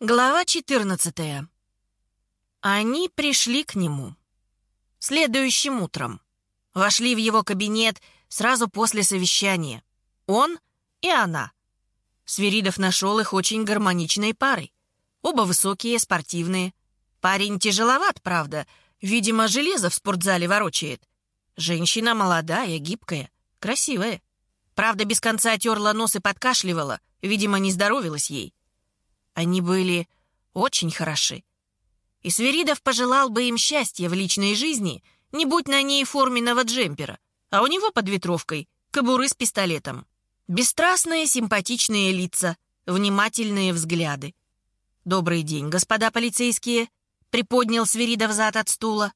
Глава 14. Они пришли к нему. Следующим утром. Вошли в его кабинет сразу после совещания. Он и она. Свиридов нашел их очень гармоничной парой. Оба высокие, спортивные. Парень тяжеловат, правда. Видимо, железо в спортзале ворочает. Женщина молодая, гибкая, красивая. Правда, без конца терла нос и подкашливала. Видимо, не здоровилась ей. Они были очень хороши. И Свиридов пожелал бы им счастья в личной жизни, не будь на ней форменного джемпера, а у него под ветровкой кобуры с пистолетом. Бесстрастные, симпатичные лица, внимательные взгляды. «Добрый день, господа полицейские», — приподнял Свиридов зад от стула.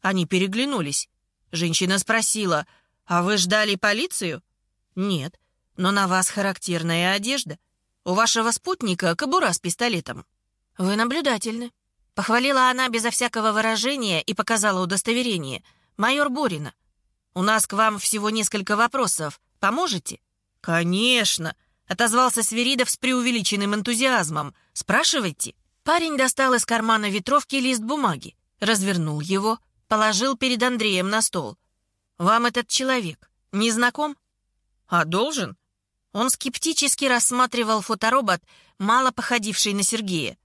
Они переглянулись. Женщина спросила, «А вы ждали полицию?» «Нет, но на вас характерная одежда. У вашего спутника кобура с пистолетом». «Вы наблюдательны». Похвалила она безо всякого выражения и показала удостоверение. «Майор Борина, у нас к вам всего несколько вопросов. Поможете?» «Конечно», — отозвался Сверидов с преувеличенным энтузиазмом. «Спрашивайте». Парень достал из кармана ветровки лист бумаги, развернул его, положил перед Андреем на стол. «Вам этот человек не знаком?» «А должен?» Он скептически рассматривал фоторобот, мало походивший на Сергея.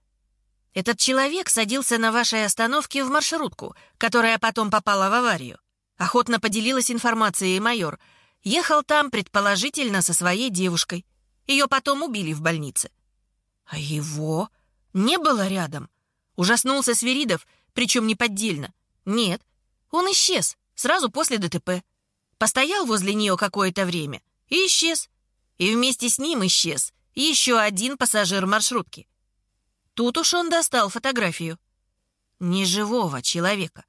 «Этот человек садился на вашей остановке в маршрутку, которая потом попала в аварию. Охотно поделилась информацией майор. Ехал там, предположительно, со своей девушкой. Ее потом убили в больнице». «А его?» «Не было рядом». Ужаснулся Свиридов, причем неподдельно. «Нет, он исчез сразу после ДТП. Постоял возле нее какое-то время и исчез и вместе с ним исчез еще один пассажир маршрутки. Тут уж он достал фотографию. Неживого человека.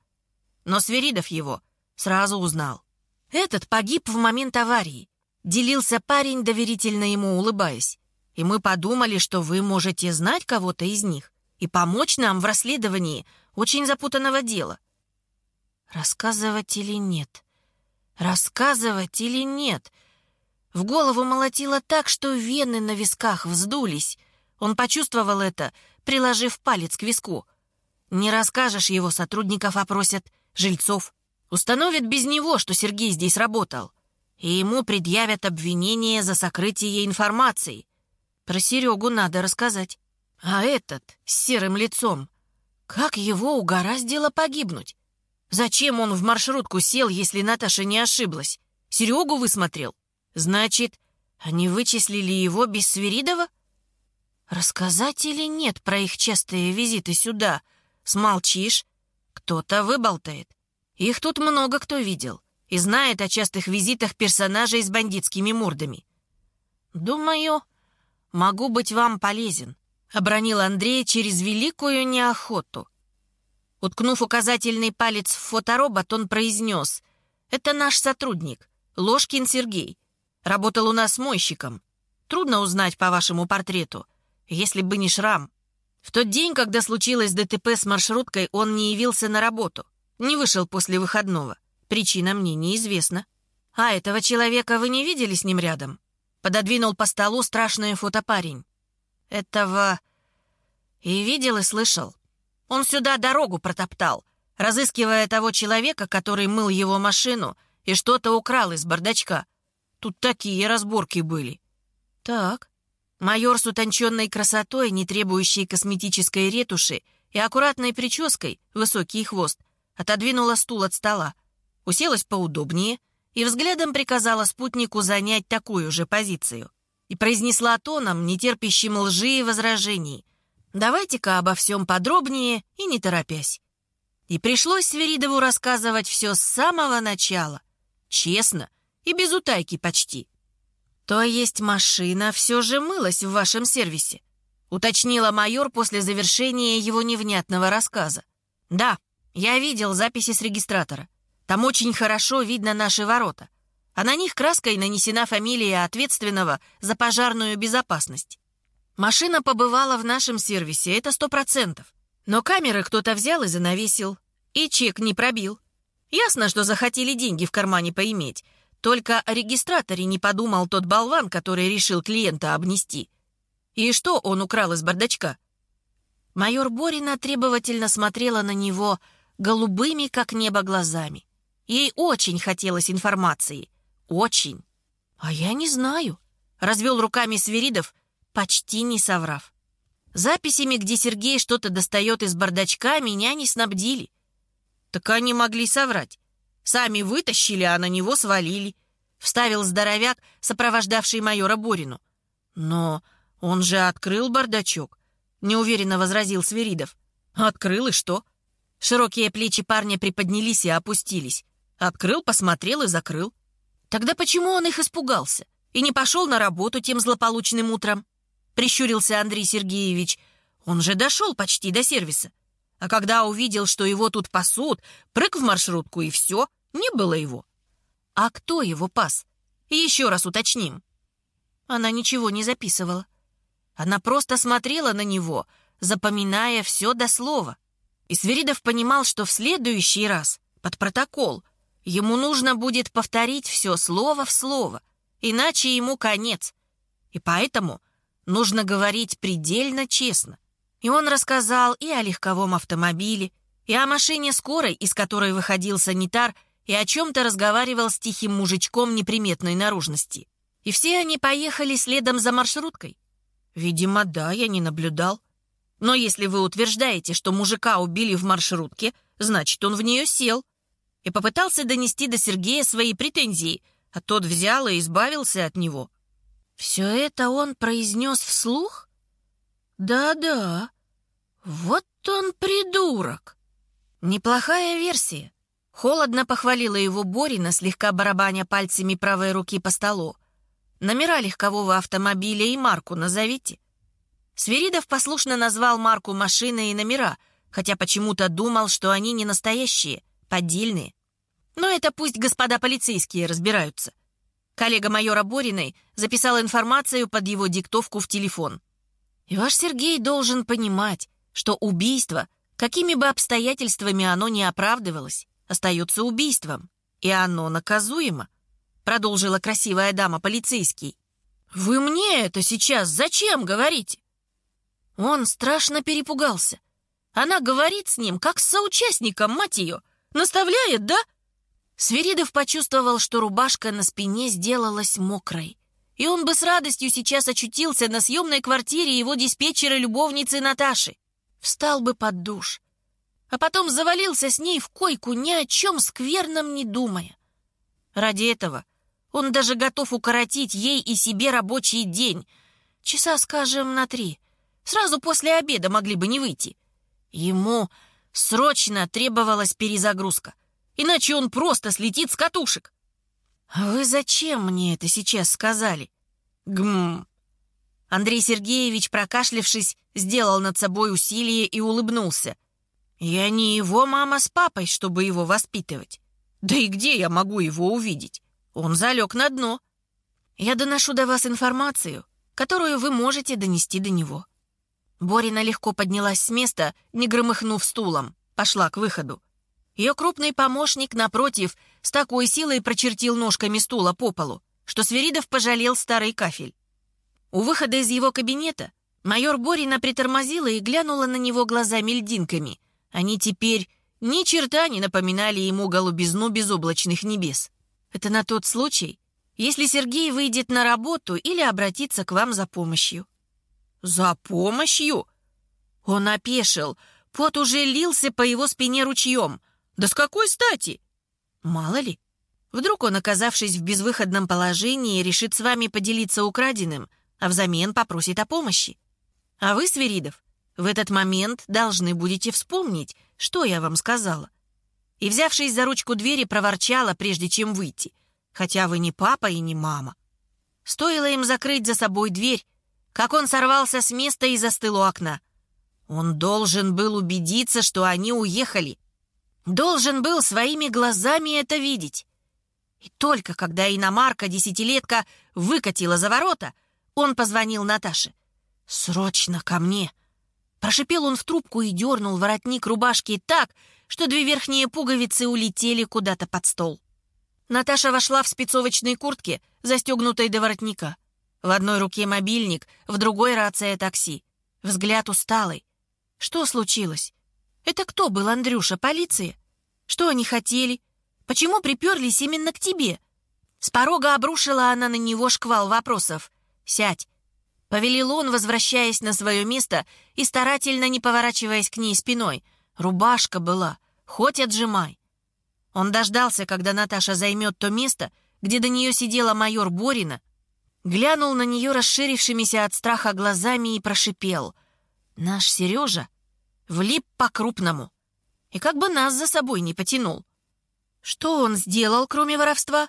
Но Сверидов его сразу узнал. Этот погиб в момент аварии. Делился парень, доверительно ему улыбаясь. И мы подумали, что вы можете знать кого-то из них и помочь нам в расследовании очень запутанного дела. Рассказывать или нет? Рассказывать или нет? В голову молотило так, что вены на висках вздулись. Он почувствовал это, приложив палец к виску. Не расскажешь его, сотрудников опросят, жильцов. Установят без него, что Сергей здесь работал. И ему предъявят обвинение за сокрытие информации. Про Серегу надо рассказать. А этот, с серым лицом, как его угораздило погибнуть? Зачем он в маршрутку сел, если Наташа не ошиблась? Серегу высмотрел? Значит, они вычислили его без Свиридова? Рассказать или нет про их частые визиты сюда? Смолчишь? Кто-то выболтает. Их тут много кто видел и знает о частых визитах персонажей с бандитскими мордами. Думаю, могу быть вам полезен, обронил Андрей через великую неохоту. Уткнув указательный палец в фоторобот, он произнес «Это наш сотрудник, Ложкин Сергей. Работал у нас мойщиком. Трудно узнать по вашему портрету, если бы не шрам. В тот день, когда случилось ДТП с маршруткой, он не явился на работу. Не вышел после выходного. Причина мне неизвестна. А этого человека вы не видели с ним рядом? Пододвинул по столу страшное фото парень. Этого... И видел, и слышал. Он сюда дорогу протоптал, разыскивая того человека, который мыл его машину и что-то украл из бардачка. Тут такие разборки были. Так. Майор с утонченной красотой, не требующей косметической ретуши и аккуратной прической, высокий хвост, отодвинула стул от стола, уселась поудобнее и взглядом приказала спутнику занять такую же позицию. И произнесла тоном, нетерпящим лжи и возражений. «Давайте-ка обо всем подробнее и не торопясь». И пришлось Сверидову рассказывать все с самого начала. Честно — и без утайки почти. То есть машина все же мылась в вашем сервисе? Уточнила майор после завершения его невнятного рассказа. Да, я видел записи с регистратора. Там очень хорошо видно наши ворота. А на них краской нанесена фамилия ответственного за пожарную безопасность. Машина побывала в нашем сервисе, это сто процентов. Но камеры кто-то взял и занавесил. И чек не пробил. Ясно, что захотели деньги в кармане поиметь. Только о регистраторе не подумал тот болван, который решил клиента обнести. И что он украл из бардачка? Майор Борина требовательно смотрела на него голубыми, как небо, глазами. Ей очень хотелось информации. Очень. «А я не знаю», — развел руками Свиридов, почти не соврав. Записями, где Сергей что-то достает из бардачка, меня не снабдили. Так они могли соврать. Сами вытащили, а на него свалили. Вставил здоровяк, сопровождавший майора Борину. Но он же открыл бардачок, неуверенно возразил Свиридов. Открыл и что? Широкие плечи парня приподнялись и опустились. Открыл, посмотрел и закрыл. Тогда почему он их испугался и не пошел на работу тем злополучным утром? Прищурился Андрей Сергеевич. Он же дошел почти до сервиса. А когда увидел, что его тут пасут, прыг в маршрутку и все, не было его. А кто его пас? Еще раз уточним. Она ничего не записывала. Она просто смотрела на него, запоминая все до слова. И Свиридов понимал, что в следующий раз, под протокол, ему нужно будет повторить все слово в слово, иначе ему конец. И поэтому нужно говорить предельно честно. И он рассказал и о легковом автомобиле, и о машине скорой, из которой выходил санитар, и о чем-то разговаривал с тихим мужичком неприметной наружности. И все они поехали следом за маршруткой. Видимо, да, я не наблюдал. Но если вы утверждаете, что мужика убили в маршрутке, значит, он в нее сел. И попытался донести до Сергея свои претензии, а тот взял и избавился от него. Все это он произнес вслух? Да-да, вот он придурок. Неплохая версия. Холодно похвалила его Борина, слегка барабаня пальцами правой руки по столу. Номера легкового автомобиля и марку назовите. Свиридов послушно назвал марку машины и номера, хотя почему-то думал, что они не настоящие, поддельные. Но это пусть господа полицейские разбираются. Коллега майора Бориной записал информацию под его диктовку в телефон. И ваш Сергей должен понимать, что убийство, какими бы обстоятельствами оно ни оправдывалось, остается убийством, и оно наказуемо, продолжила красивая дама полицейский. Вы мне это сейчас зачем говорите? Он страшно перепугался. Она говорит с ним, как с соучастником, мать ее. Наставляет, да? Свиридов почувствовал, что рубашка на спине сделалась мокрой и он бы с радостью сейчас очутился на съемной квартире его диспетчера-любовницы Наташи. Встал бы под душ, а потом завалился с ней в койку, ни о чем скверном не думая. Ради этого он даже готов укоротить ей и себе рабочий день. Часа, скажем, на три. Сразу после обеда могли бы не выйти. Ему срочно требовалась перезагрузка, иначе он просто слетит с катушек. «А вы зачем мне это сейчас сказали?» «Гм...» Андрей Сергеевич, прокашлявшись, сделал над собой усилие и улыбнулся. «Я не его мама с папой, чтобы его воспитывать. Да и где я могу его увидеть? Он залег на дно. Я доношу до вас информацию, которую вы можете донести до него». Борина легко поднялась с места, не громыхнув стулом, пошла к выходу. Ее крупный помощник, напротив, с такой силой прочертил ножками стула по полу, что Сверидов пожалел старый кафель. У выхода из его кабинета майор Борина притормозила и глянула на него глазами-льдинками. Они теперь ни черта не напоминали ему голубизну безоблачных небес. Это на тот случай, если Сергей выйдет на работу или обратится к вам за помощью. «За помощью?» Он опешил, пот уже лился по его спине ручьем. «Да с какой стати?» Мало ли. Вдруг он, оказавшись в безвыходном положении, решит с вами поделиться украденным, а взамен попросит о помощи. А вы, Свиридов, в этот момент должны будете вспомнить, что я вам сказала. И, взявшись за ручку двери, проворчала, прежде чем выйти. Хотя вы не папа и не мама. Стоило им закрыть за собой дверь, как он сорвался с места и застыл у окна. Он должен был убедиться, что они уехали. Должен был своими глазами это видеть. И только когда иномарка десятилетка выкатила за ворота, он позвонил Наташе. «Срочно ко мне!» Прошипел он в трубку и дернул воротник рубашки так, что две верхние пуговицы улетели куда-то под стол. Наташа вошла в спецовочной куртке, застегнутой до воротника. В одной руке мобильник, в другой рация такси. Взгляд усталый. Что случилось? Это кто был, Андрюша, полиция? Что они хотели? Почему приперлись именно к тебе?» С порога обрушила она на него шквал вопросов. «Сядь!» Повелел он, возвращаясь на свое место и старательно не поворачиваясь к ней спиной. Рубашка была, хоть отжимай. Он дождался, когда Наташа займет то место, где до нее сидела майор Борина, глянул на нее расширившимися от страха глазами и прошипел. «Наш Сережа влип по-крупному и как бы нас за собой не потянул. Что он сделал, кроме воровства?»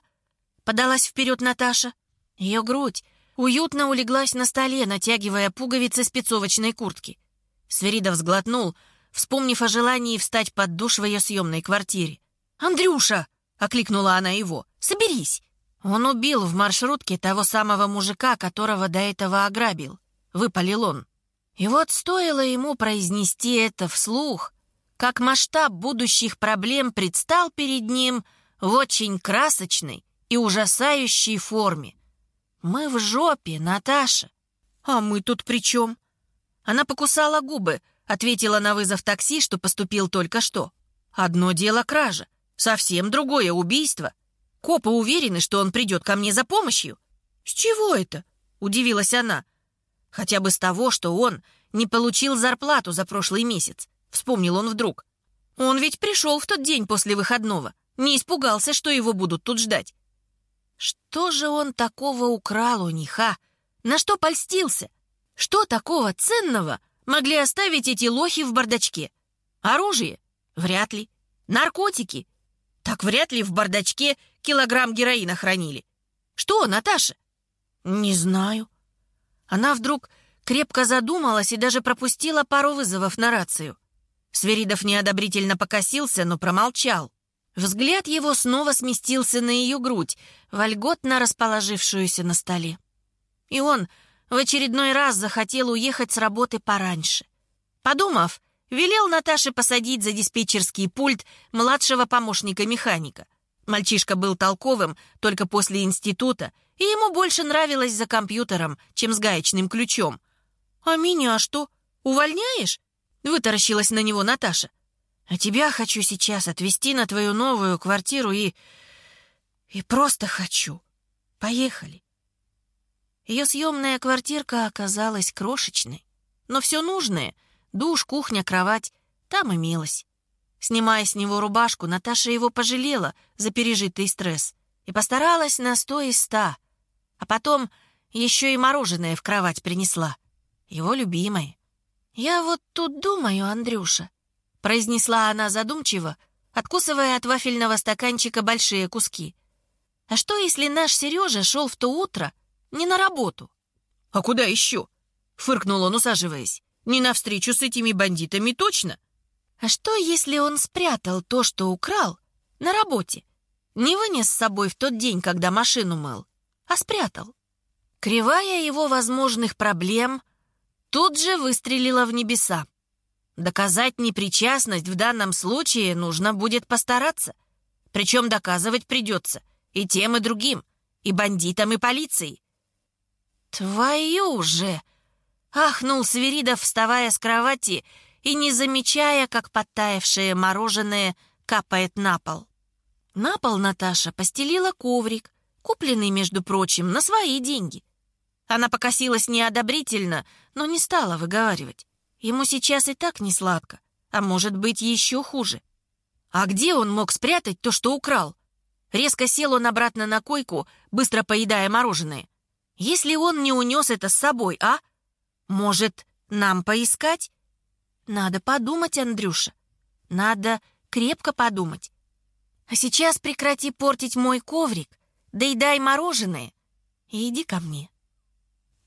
Подалась вперед Наташа. Ее грудь уютно улеглась на столе, натягивая пуговицы спецовочной куртки. Сверидов сглотнул, вспомнив о желании встать под душ в ее съемной квартире. «Андрюша!» — окликнула она его. «Соберись!» Он убил в маршрутке того самого мужика, которого до этого ограбил. Выпалил он. И вот стоило ему произнести это вслух, как масштаб будущих проблем предстал перед ним в очень красочной и ужасающей форме. «Мы в жопе, Наташа!» «А мы тут при чем?» Она покусала губы, ответила на вызов такси, что поступил только что. «Одно дело кража, совсем другое убийство. Копы уверены, что он придет ко мне за помощью». «С чего это?» — удивилась она. «Хотя бы с того, что он не получил зарплату за прошлый месяц», — вспомнил он вдруг. «Он ведь пришел в тот день после выходного, не испугался, что его будут тут ждать. Что же он такого украл у них, а? На что польстился? Что такого ценного могли оставить эти лохи в бардачке? Оружие? Вряд ли. Наркотики? Так вряд ли в бардачке килограмм героина хранили. Что, Наташа? Не знаю. Она вдруг крепко задумалась и даже пропустила пару вызовов на рацию. Сверидов неодобрительно покосился, но промолчал. Взгляд его снова сместился на ее грудь, вольготно расположившуюся на столе. И он в очередной раз захотел уехать с работы пораньше. Подумав, велел Наташе посадить за диспетчерский пульт младшего помощника механика. Мальчишка был толковым только после института, и ему больше нравилось за компьютером, чем с гаечным ключом. «А меня что, увольняешь?» — вытаращилась на него Наташа. А тебя хочу сейчас отвезти на твою новую квартиру и... И просто хочу. Поехали. Ее съемная квартирка оказалась крошечной, но все нужное — душ, кухня, кровать — там имелось. Снимая с него рубашку, Наташа его пожалела за пережитый стресс и постаралась на сто из ста, а потом еще и мороженое в кровать принесла. Его любимое. «Я вот тут думаю, Андрюша», произнесла она задумчиво, откусывая от вафельного стаканчика большие куски. «А что, если наш Сережа шел в то утро не на работу?» «А куда еще?» — фыркнул он, усаживаясь. «Не навстречу с этими бандитами точно?» «А что, если он спрятал то, что украл, на работе? Не вынес с собой в тот день, когда машину мыл, а спрятал?» Кривая его возможных проблем тут же выстрелила в небеса. Доказать непричастность в данном случае нужно будет постараться. Причем доказывать придется и тем, и другим, и бандитам, и полицией. «Твою же!» — ахнул Свиридов, вставая с кровати и не замечая, как подтаявшее мороженое капает на пол. На пол Наташа постелила коврик, купленный, между прочим, на свои деньги. Она покосилась неодобрительно, но не стала выговаривать. Ему сейчас и так не сладко, а может быть еще хуже. А где он мог спрятать то, что украл? Резко сел он обратно на койку, быстро поедая мороженое. Если он не унес это с собой, а? Может, нам поискать? Надо подумать, Андрюша. Надо крепко подумать. А сейчас прекрати портить мой коврик, да и дай мороженое. И иди ко мне.